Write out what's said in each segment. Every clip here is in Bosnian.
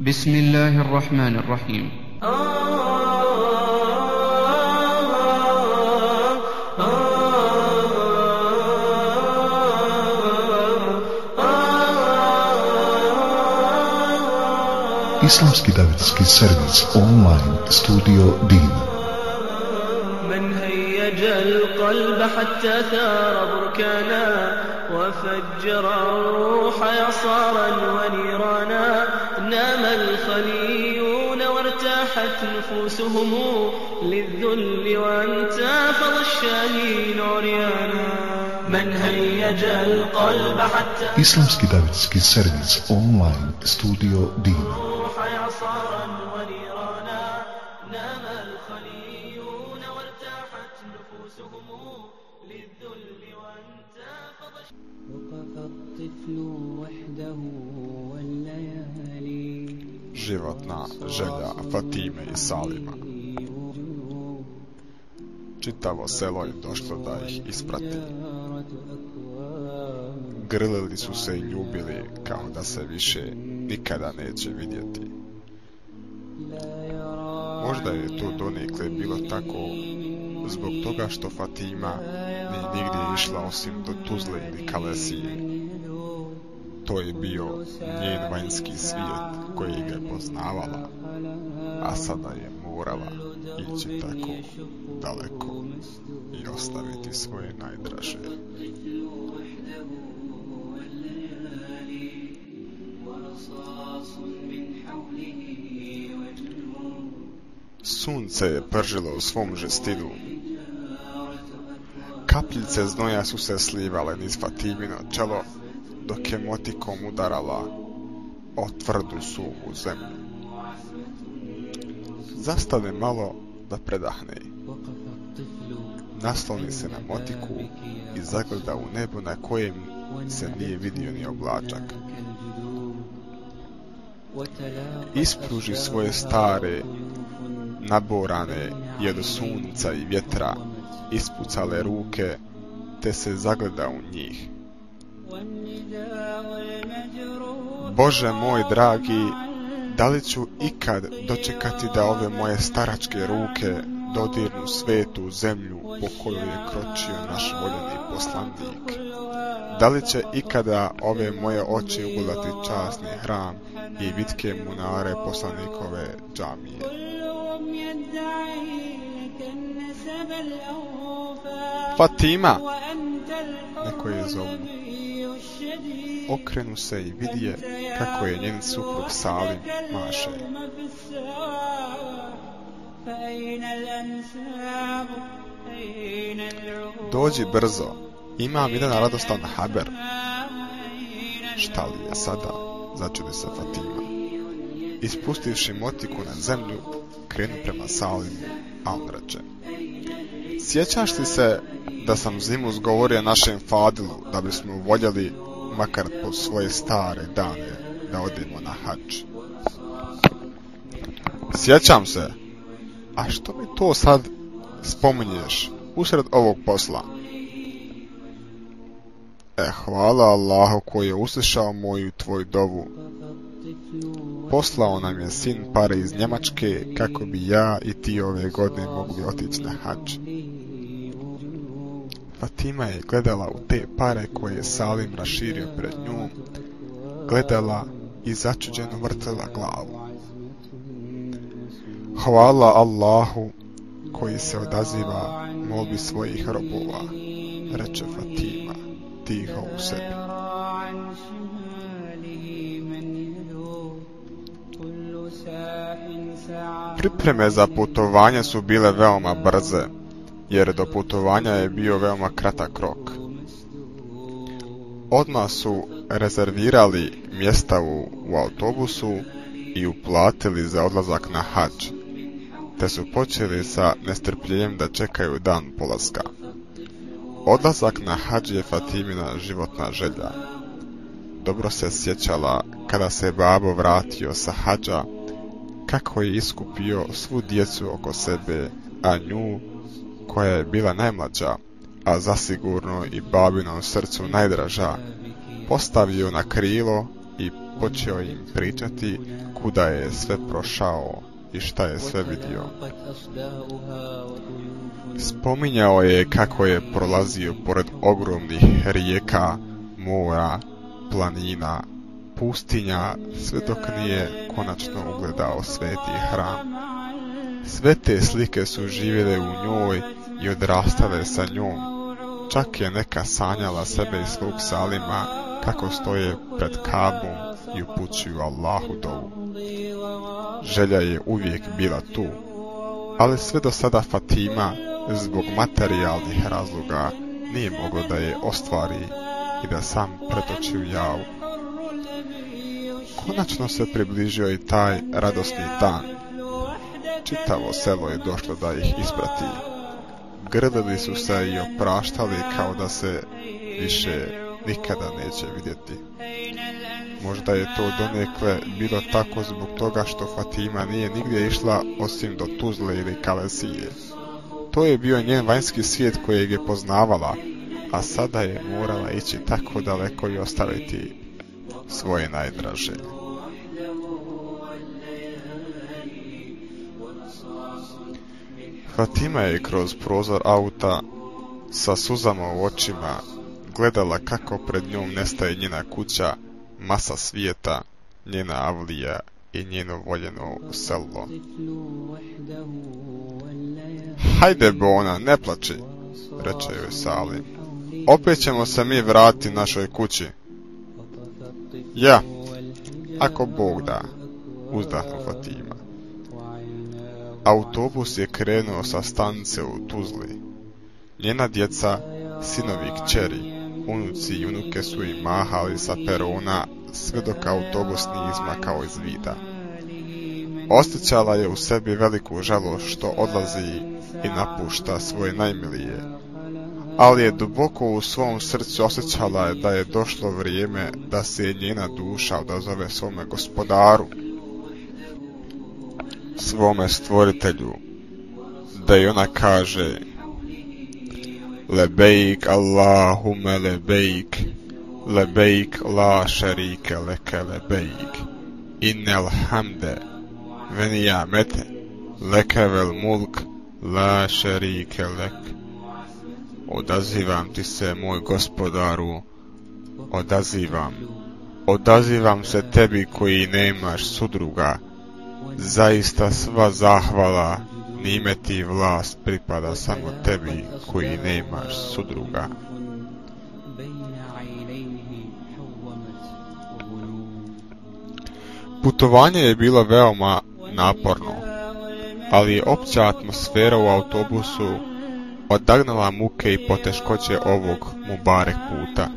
بسم الله الرحمن الرحيم Islamski davetski servis online studio Din. من هيج القلب حتى ثار بركانا وفجر الروح يصارا ونيرانا نام الخليون وارتاحت نفوسهم للذل وانتفض الشاهين عريانا. من هيج القلب حتى Islamski davetski servis online studio Din. الروح يعصارا ونيرانا. نام الخليون وارتاحت نفوسهم للذل وانتفض وقف الطفل وحده. Životna želja Fatime i Salima. Čitavo selo je došlo da ih isprati. Grlili su se i ljubili kao da se više nikada neće vidjeti. Možda je to donekle bilo tako zbog toga što Fatima nije nigdje išla osim do Tuzle ili Kalesije. To je bio njen vanjski svijet kojeg je poznavala, a sada je morala ići tako daleko i ostaviti svoje najdraže. Sunce je pržilo u svom žestinu. Kapljice znoja su se slivale niz Fatimino čelo, dok je motikom udarala o tvrdu suhu zemlju. Zastane malo da predahne. Nasloni se na motiku i zagleda u nebo na kojem se nije vidio ni oblačak. Ispruži svoje stare, naborane i od sunca i vjetra ispucale ruke, te se zagleda u njih. Bože moj dragi, da li ću ikad dočekati da ove moje staračke ruke dodirnu svetu zemlju po kojoj je kročio naš voljeni poslanik? Da li će ikada ove moje oči ugledati časni hram i vitke munare poslanikove džamije? Fatima! Neko je zovu. Okrenu se i vidje kako je njen suprug Salim maše. Dođi brzo, imam jedan radostan haber. Šta li je sada? Začudi se Fatima. Ispustivši motiku na zemlju, krenu prema Salimu, a on reče. Sjećaš li se da sam zimu zgovorio našem Fadilu da bismo voljeli makar po svoje stare dane da odemo na hač? Sjećam se. A što mi to sad spominješ usred ovog posla? E, hvala Allahu koji je uslišao moju tvoju dovu. Poslao nam je sin pare iz Njemačke kako bi ja i ti ove godine mogli otići na hač. Fatima je gledala u te pare koje je Salim raširio pred njom, gledala i začuđeno vrtela glavu. Hvala Allahu koji se odaziva molbi svojih robova, reče Fatima tiho u sebi. Pripreme za putovanje su bile veoma brze, jer do putovanja je bio veoma kratak rok. Odmah su rezervirali mjesta u, u autobusu i uplatili za odlazak na hađ, te su počeli sa nestrpljenjem da čekaju dan polaska. Odlazak na hađ je Fatimina životna želja. Dobro se sjećala kada se babo vratio sa hađa, kako je iskupio svu djecu oko sebe, a nju koja je bila najmlađa, a zasigurno i babinom srcu najdraža, postavio na krilo i počeo im pričati kuda je sve prošao i šta je sve vidio. Spominjao je kako je prolazio pored ogromnih rijeka, mora, planina, pustinja, sve dok nije konačno ugledao sveti hram. Sve te slike su živjele u njoj i odrastale sa njom. Čak je neka sanjala sebe i svog Salima kako stoje pred kabom i upućuju Allahu dovu. Želja je uvijek bila tu, ali sve do sada Fatima zbog materijalnih razloga nije mogla da je ostvari i da sam pretoči u javu. Konačno se približio i taj radosni dan. Čitavo selo je došlo da ih isprati. Grdili su se i opraštali kao da se više nikada neće vidjeti. Možda je to donekle bilo tako zbog toga što Fatima nije nigdje išla osim do Tuzle ili Kalesije. To je bio njen vanjski svijet kojeg je poznavala, a sada je morala ići tako daleko i ostaviti svoje najdraže. Pa Fatima je kroz prozor auta sa suzama u očima gledala kako pred njom nestaje njena kuća, masa svijeta, njena avlija i njeno voljeno selo. Hajde Bona, ne plači, reče joj Salim. Opet ćemo se mi vrati našoj kući. Ja, ako Bog da, uzdahnu Fatima. Autobus je krenuo sa stanice u Tuzli. Njena djeca, sinovi kćeri, unuci i unuke su i mahali sa perona sve dok autobus nije izmakao iz vida. Osjećala je u sebi veliku žalost što odlazi i napušta svoje najmilije. Ali je duboko u svom srcu osjećala je da je došlo vrijeme da se njena duša odazove svome gospodaru, svome stvoritelju, da i ona kaže Lebejk Allahume lebejk, lebejk la šarike leke lebejk, innel hamde, venijamete, leke vel mulk, la šarike lek. Odazivam ti se, moj gospodaru, odazivam. Odazivam se tebi koji nemaš sudruga, zaista sva zahvala nime ti vlast pripada samo tebi koji nemaš sudruga. Putovanje je bilo veoma naporno, ali je opća atmosfera u autobusu odagnala muke i poteškoće ovog Mubarek puta.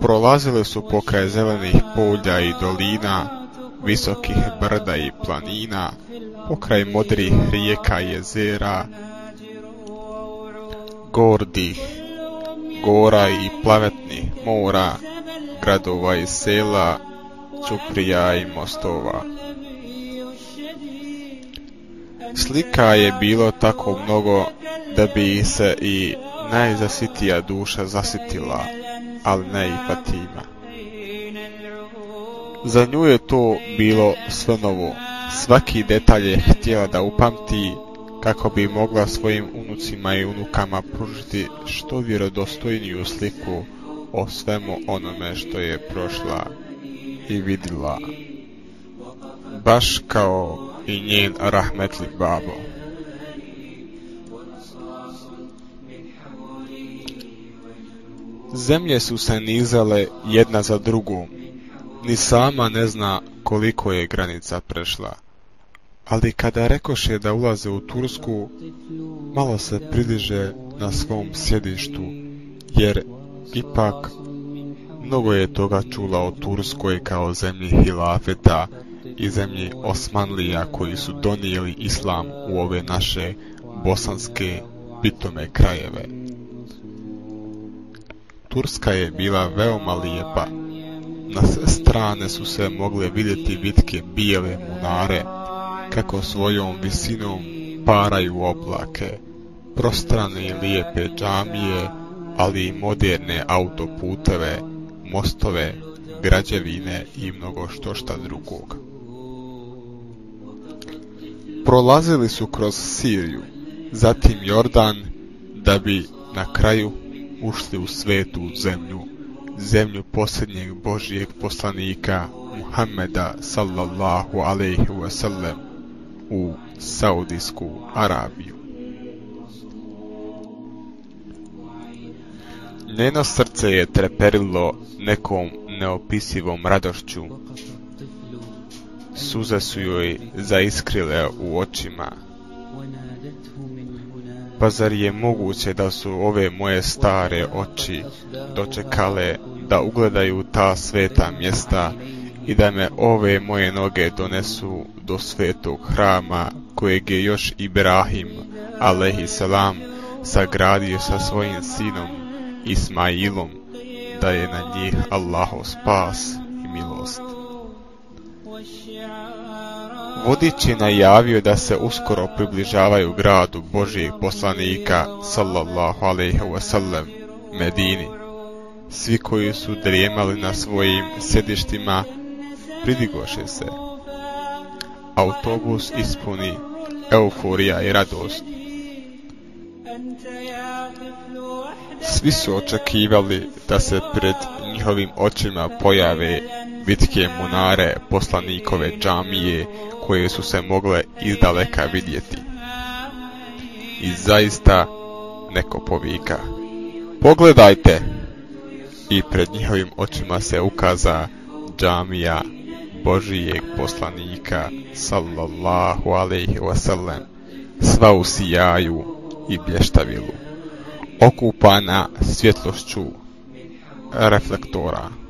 Prolazile su pokraj zelenih polja i dolina, visokih brda i planina, pokraj modrih rijeka i jezera, gordih, gora i plavetnih mora, gradova i sela, čuprija i mostova. Slika je bilo tako mnogo da bi se i najzasitija duša zasitila, ali ne i Fatima. Za nju je to bilo sve novo. Svaki detalj je htjela da upamti kako bi mogla svojim unucima i unukama pružiti što vjerodostojniju sliku o svemu onome što je prošla i vidjela. Baš kao i njen rahmetli babo. Zemlje su se nizale jedna za drugom. Ni sama ne zna koliko je granica prešla. Ali kada rekoše da ulaze u Tursku, malo se pridiže na svom sjedištu, jer ipak mnogo je toga čula o Turskoj kao zemlji Hilafeta i zemlji Osmanlija koji su donijeli islam u ove naše bosanske pitome krajeve. Turska je bila veoma lijepa. Na sve strane su se mogle vidjeti vitke bijele munare, kako svojom visinom paraju oblake, prostrane i lijepe džamije, ali i moderne autoputeve, mostove, građevine i mnogo što šta drugog. Prolazili su kroz Siriju, zatim Jordan, da bi na kraju ušli u svetu zemlju, zemlju posljednjeg Božijeg poslanika Muhammeda sallallahu alaihi wasallam u Saudijsku Arabiju. Njeno srce je treperilo nekom neopisivom radošću. Suze su joj zaiskrile u očima. Pa zar je moguće da su ove moje stare oči dočekale da ugledaju ta sveta mjesta i da me ove moje noge donesu do svetog hrama kojeg je još Ibrahim alaihi salam sagradio sa svojim sinom Ismailom da je na njih Allahov spas i milost. Vodič je najavio da se uskoro približavaju gradu Božijeg poslanika sallallahu alaihi wasallam Medini. Svi koji su drijemali na svojim sedištima pridigoše se. Autobus ispuni euforija i radost. Svi su očekivali da se pred njihovim očima pojave bitke munare poslanikove džamije koje su se mogle izdaleka vidjeti. I zaista neko povika. Pogledajte! I pred njihovim očima se ukaza džamija Božijeg poslanika sallallahu alaihi wasallam sva u sijaju i blještavilu okupana svjetlošću reflektora.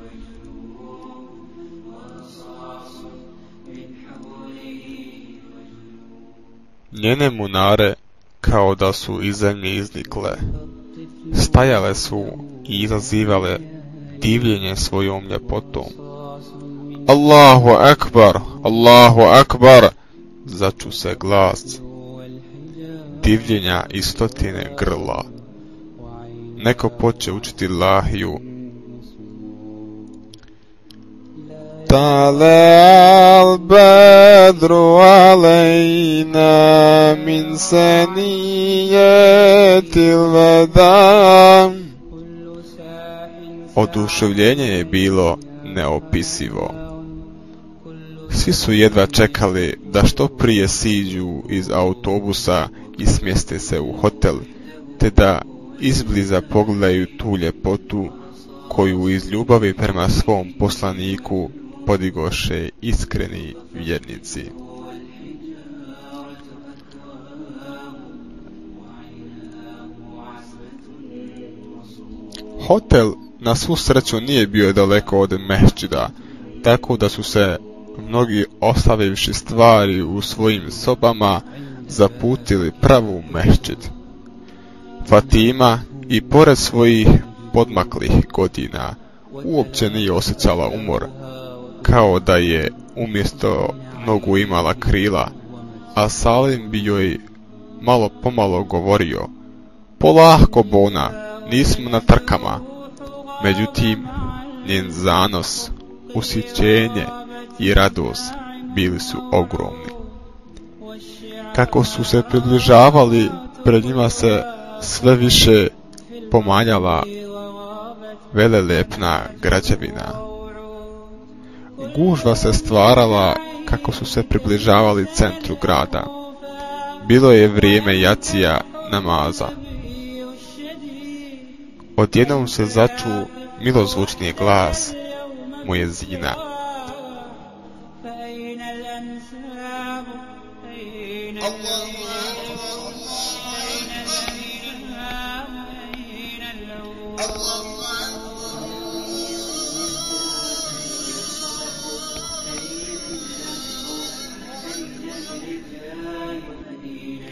Njene munare kao da su iz zemlje iznikle. Stajale su i izazivale divljenje svojom ljepotom. Allahu akbar, Allahu akbar, začu se glas divljenja i stotine grla. Neko poče učiti lahiju. طلع البدر علينا من سنيات الوداع Oduševljenje je bilo neopisivo. Svi su jedva čekali da što prije siđu iz autobusa i smjeste se u hotel, te da izbliza pogledaju tu ljepotu koju iz ljubavi prema svom poslaniku podigoše iskreni vjernici. Hotel na svu sreću nije bio daleko od mehčida, tako da su se mnogi ostavivši stvari u svojim sobama zaputili pravu mehčid. Fatima i pored svojih podmaklih godina uopće nije osjećala umor, kao da je umjesto nogu imala krila, a Salim bi joj malo pomalo govorio Polahko, Bona, nismo na trkama. Međutim, njen zanos, usjećenje i radost bili su ogromni. Kako su se približavali, pred njima se sve više pomanjala velelepna građevina. Gužva se stvarala kako su se približavali centru grada. Bilo je vrijeme jacija namaza. Odjednom se začu milozvučni glas moje zina.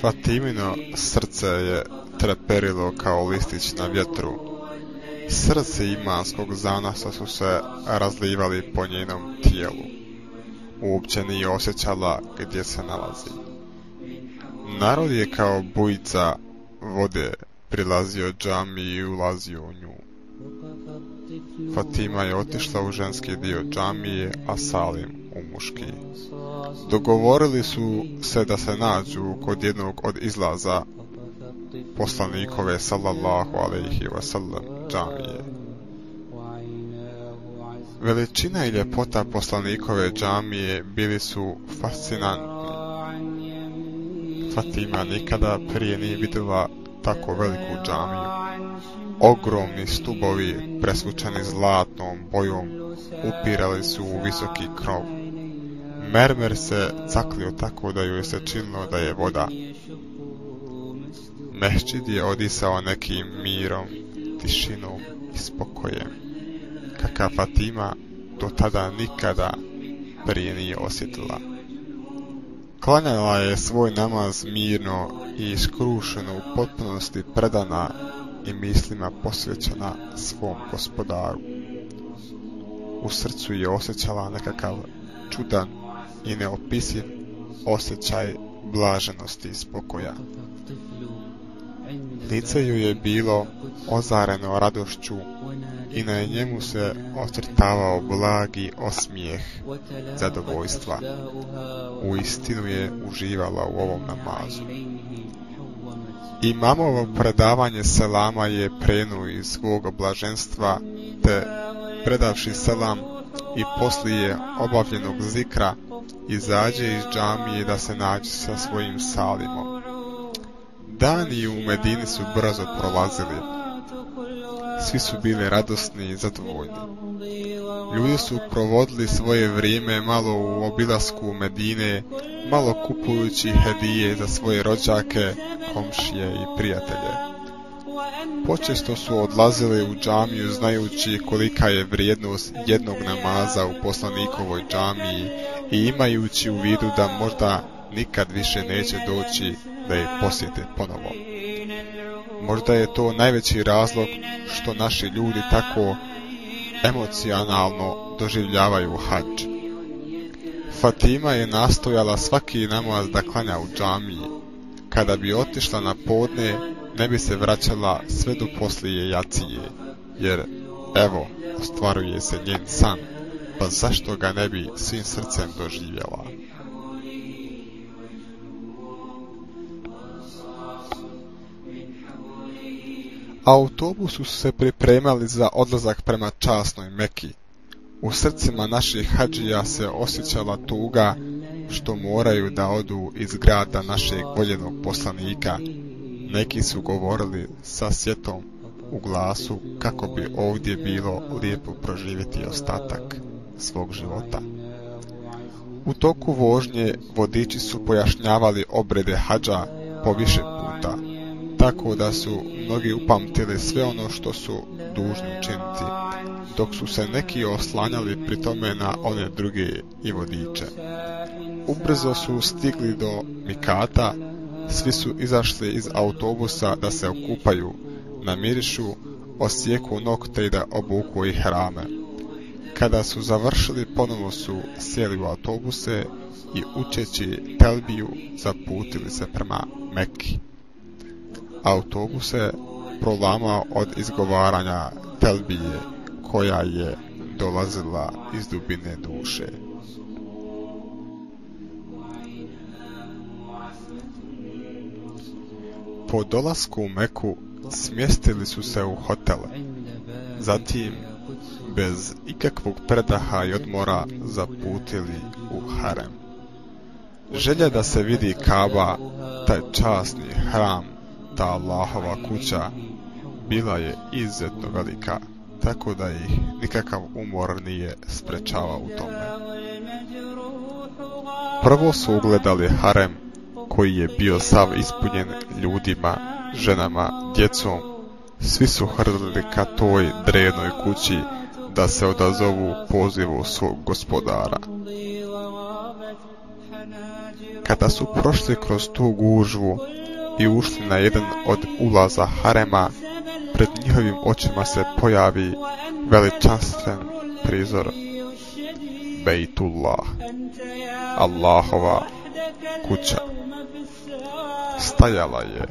Pa Fatimino srce je treperilo kao listić na vjetru. Srce imanskog zanasa su se razlivali po njenom tijelu. Uopće nije osjećala gdje se nalazi. Narod je kao bujica vode prilazio džami i ulazio u nju. Fatima je otišla u ženski dio džamije, a Salim u muški. Dogovorili su se da se nađu kod jednog od izlaza poslanikove sallallahu alaihi wasallam džamije. Veličina i ljepota poslanikove džamije bili su fascinantni. Fatima nikada prije nije vidjela tako veliku džamiju. Ogromni stubovi presvučeni zlatnom bojom upirali su u visoki krov. Mermer se caklio tako da joj se činilo da je voda. Mešćid je odisao nekim mirom, tišinom i spokojem. Kaka Fatima do tada nikada prije nije osjetila. Klanjala je svoj namaz mirno i iskrušeno u potpunosti predana i mislima posvećena svom gospodaru. U srcu je osjećala nekakav čudan i neopisiv osjećaj blaženosti i spokoja. Lice ju je bilo ozareno radošću i na njemu se ocrtavao blagi osmijeh zadovoljstva. U istinu je uživala u ovom namazu. Imamovo predavanje selama je prenuo iz svog blaženstva, te predavši selam i poslije obavljenog zikra, izađe iz džamije da se nađe sa svojim salimom. Dani u Medini su brzo prolazili. Svi su bili radosni i zadovoljni. Ljudi su provodili svoje vrijeme malo u obilasku Medine, malo kupujući hedije za svoje rođake, komšije i prijatelje. Počesto su odlazili u džamiju znajući kolika je vrijednost jednog namaza u poslanikovoj džamiji i imajući u vidu da možda nikad više neće doći da je posjete ponovo. Možda je to najveći razlog što naši ljudi tako emocionalno doživljavaju hađ. Fatima je nastojala svaki namaz da klanja u džamiji. Kada bi otišla na podne, ne bi se vraćala sve do poslije jacije, jer, evo, ostvaruje se njen san, pa zašto ga ne bi svim srcem doživjela? Autobusu su se pripremali za odlazak prema časnoj Meki. U srcima naših hađija se osjećala tuga što moraju da odu iz grada našeg voljenog poslanika. Neki su govorili sa sjetom u glasu kako bi ovdje bilo lijepo proživjeti ostatak svog života. U toku vožnje vodiči su pojašnjavali obrede hađa po više puta tako da su mnogi upamtili sve ono što su dužni učiniti, dok su se neki oslanjali pri tome na one druge i vodiče. Ubrzo su stigli do Mikata, svi su izašli iz autobusa da se okupaju, namirišu, osijeku nokte i da obuku i rame. Kada su završili, ponovo su sjeli u autobuse i učeći Telbiju zaputili se prema Meki. autobuse prolama od izgovaranja telbije koja je dolazila iz dubine duše. Po dolasku u Meku smjestili su se u hotele. Zatim, bez ikakvog predaha i odmora, zaputili u harem. Želja da se vidi Kaba, taj časni hram ta Allahova kuća bila je izuzetno velika, tako da ih nikakav umor nije sprečavao u tome. Prvo su ugledali harem koji je bio sav ispunjen ljudima, ženama, djecom. Svi su hrlili ka toj drenoj kući da se odazovu pozivu svog gospodara. Kada su prošli kroz tu gužvu, i ušli na jedan od ulaza harema, pred njihovim očima se pojavi veličanstven prizor Bejtullah, Allahova kuća. Stajala je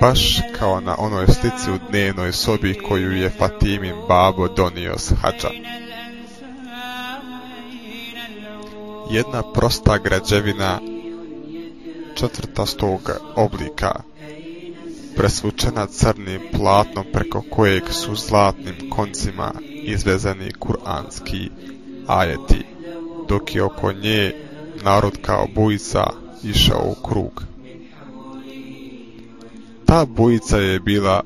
baš kao na onoj slici u dnevnoj sobi koju je Fatimin babo donio s hađa. Jedna prosta građevina četvrtastog oblika, presvučena crnim platnom preko kojeg su zlatnim koncima izvezani kuranski ajeti, dok je oko nje narod kao bujica išao u krug. Ta bujica je bila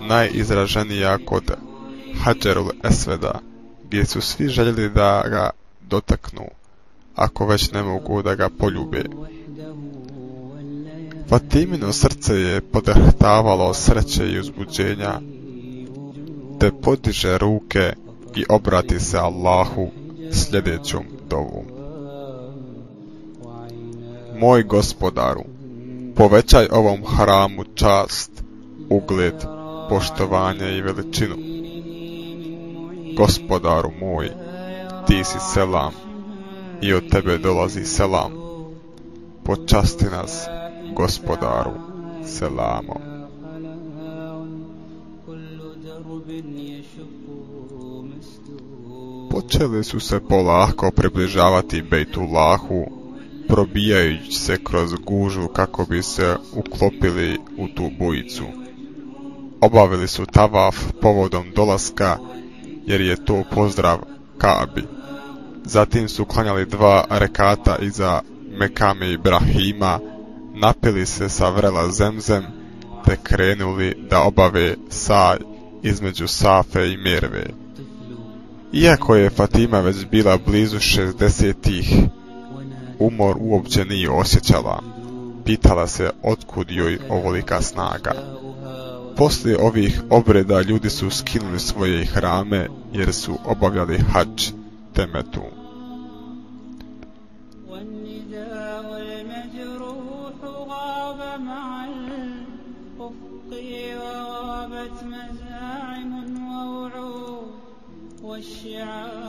najizraženija kod Hadžerul Esveda, gdje su svi željeli da ga dotaknu, ako već ne mogu da ga poljube. Fatimino srce je podahtavalo sreće i uzbuđenja, te podiže ruke i obrati se Allahu sljedećom dovom. Moj gospodaru, povećaj ovom haramu čast, ugled, poštovanje i veličinu. Gospodaru moj, ti si selam i od tebe dolazi selam. Počasti nas, gospodaru, selamom. Počeli su se polako približavati Bejtullahu, probijajući se kroz gužu kako bi se uklopili u tu bujicu. Obavili su tavaf povodom dolaska, jer je to pozdrav Kabi. Zatim su klanjali dva rekata iza Mekame Ibrahima, napili se sa vrela zemzem, te krenuli da obave saj između Safe i Merve. Iako je Fatima već bila blizu 60-ih, umor uopće nije osjećala. Pitala se otkud joj ovolika snaga. Poslije ovih obreda ljudi su skinuli svoje hrame jer su obavljali hađ temetu. والنداء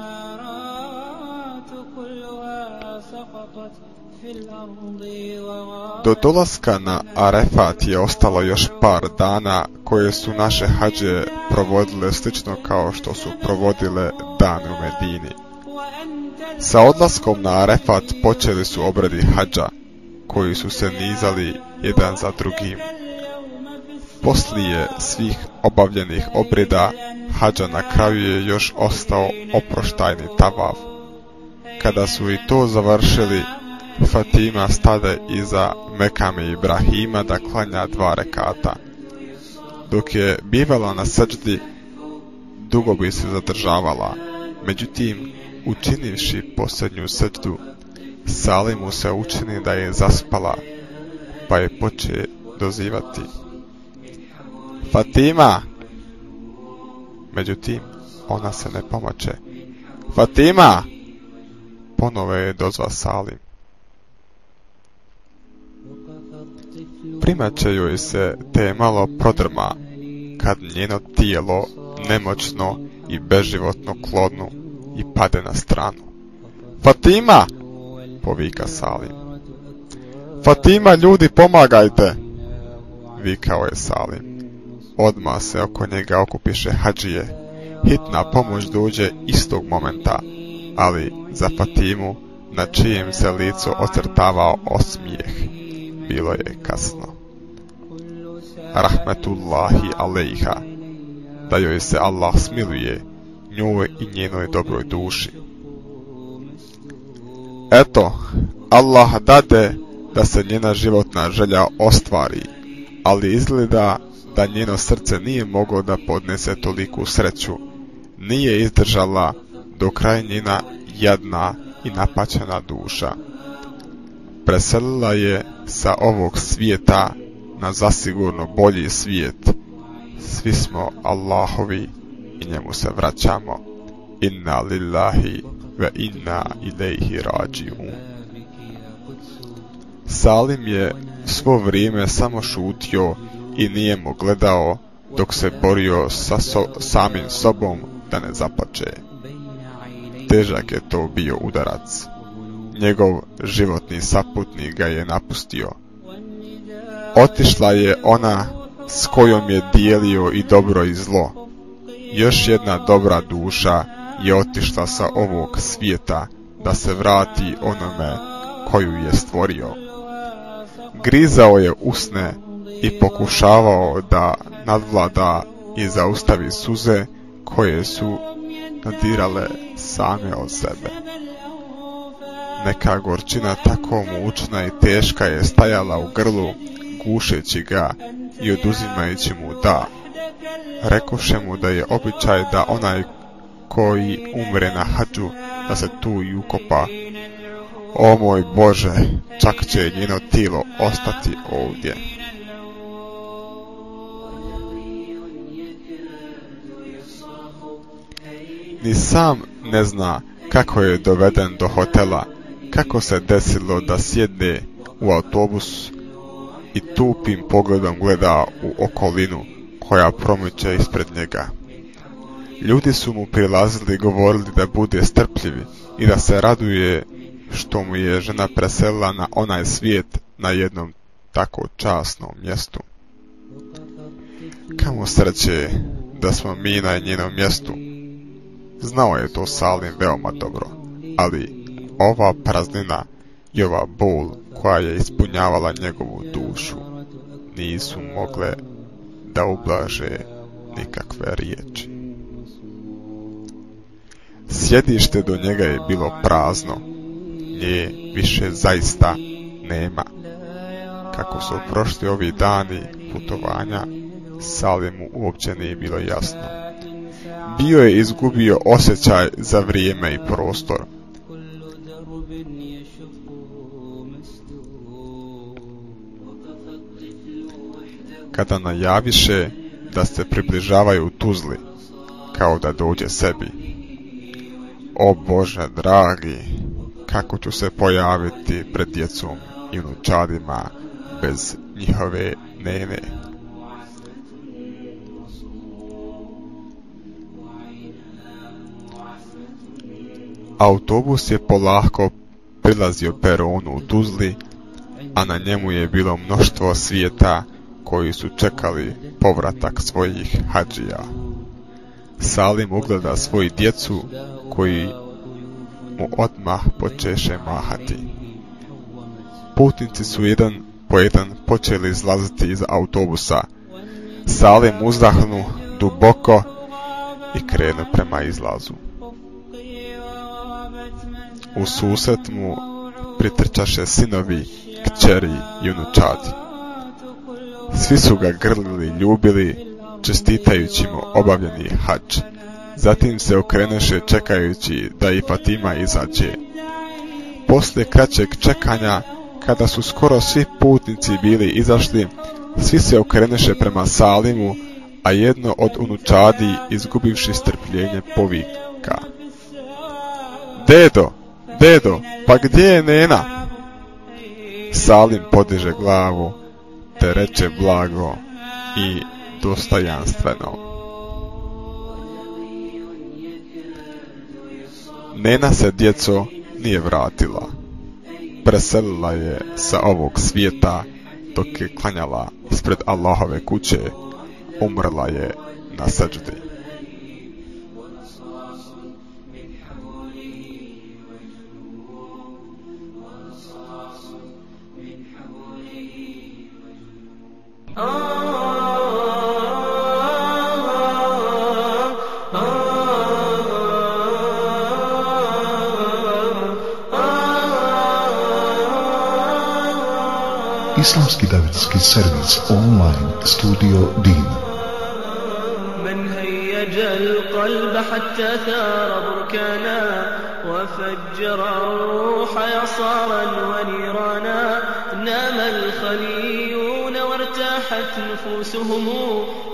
Do dolaska na Arefat je ostalo još par dana koje su naše hađe provodile slično kao što su provodile dane u Medini. Sa odlaskom na Arefat počeli su obredi hađa koji su se nizali jedan za drugim. Poslije svih obavljenih obreda, hađa na kraju je još ostao oproštajni tavav. Kada su i to završili, Fatima stade iza Mekame Ibrahima da klanja dva rekata. Dok je bivala na srđdi, dugo bi se zadržavala. Međutim, učinivši posljednju srđdu, Salimu se učini da je zaspala, pa je poče dozivati. Fatima! Međutim, ona se ne pomače. Fatima! Ponove je dozva Salim. Primaće joj se te malo prodrma, kad njeno tijelo nemoćno i beživotno klodnu i pade na stranu. Fatima! povika Salim. Fatima, ljudi, pomagajte! Vikao je Salim. Odma se oko njega okupiše hađije. Hitna pomoć dođe istog momenta, ali za Fatimu, na čijem se licu ocrtavao osmijeh, bilo je kasno. Rahmetullahi alejha, da joj se Allah smiluje, njoj i njenoj dobroj duši. Eto, Allah dade da se njena životna želja ostvari, ali izgleda da njeno srce nije moglo da podnese toliku sreću. Nije izdržala do kraja njena jadna i napaćena duša. Preselila je sa ovog svijeta na zasigurno bolji svijet. Svi smo Allahovi i njemu se vraćamo. Inna lillahi ve inna ilaihi rađiun. Salim je svo vrijeme samo šutio i nije mu gledao dok se borio sa so, samim sobom da ne zapače. Težak je to bio udarac. Njegov životni saputnik ga je napustio. Otišla je ona s kojom je dijelio i dobro i zlo. Još jedna dobra duša je otišla sa ovog svijeta da se vrati onome koju je stvorio. Grizao je usne i pokušavao da nadvlada i zaustavi suze koje su nadirale same od sebe. Neka gorčina tako mučna i teška je stajala u grlu, gušeći ga i oduzimajući mu da. Rekoše mu da je običaj da onaj koji umre na hađu, da se tu i ukopa. O moj Bože, čak će njeno tilo ostati ovdje. Ni sam ne zna kako je doveden do hotela, kako se desilo da sjedne u autobus i tupim pogledom gleda u okolinu koja promiče ispred njega. Ljudi su mu prilazili i govorili da bude strpljivi i da se raduje što mu je žena preselila na onaj svijet na jednom tako časnom mjestu. Kamo sreće da smo mi na njenom mjestu. Znao je to Salim veoma dobro, ali ova praznina i ova bol koja je ispunjavala njegovu dušu nisu mogle da ublaže nikakve riječi. Sjedište do njega je bilo prazno, nje više zaista nema. Kako su prošli ovi dani putovanja, Salimu uopće nije bilo jasno. Bio je izgubio osjećaj za vrijeme i prostor. Kada najaviše da se približavaju Tuzli, kao da dođe sebi. O Bože dragi, kako ću se pojaviti pred djecom i unučadima bez njihove nene. Autobus je polako prilazio peronu u Tuzli, a na njemu je bilo mnoštvo svijeta koji su čekali povratak svojih hađija. Salim ugleda svoji djecu koji mu odmah počeše mahati. Putnici su jedan po jedan počeli izlaziti iz autobusa. Salim uzdahnu duboko i krenu prema izlazu. U susret mu pritrčaše sinovi, kćeri i unučadi. Svi su ga grlili, ljubili, čestitajući mu obavljeni hač. Zatim se okreneše čekajući da i Fatima izađe. Posle kraćeg čekanja, kada su skoro svi putnici bili izašli, svi se okreneše prema Salimu, a jedno od unučadi, izgubivši strpljenje, povika. Dedo, dedo, pa gdje je Nena? Salim podiže glavu, te reče blago i dostojanstveno. Nena se djeco nije vratila. Preselila je sa ovog svijeta dok je klanjala ispred Allahove kuće. Umrla je na sađdi. Islamski davetski servis online studio Din. من هيج القلب حتى ثار بركانا وفجر الروح يصارا ونيرانا نام الخليون وارتاحت نفوسهم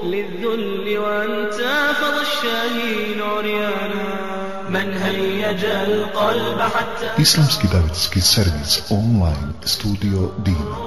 للذل وانتفض الشاهين عريانا من هيج القلب حتى Islamski davetski servis online studio Din. الروح يصارا ونيرانا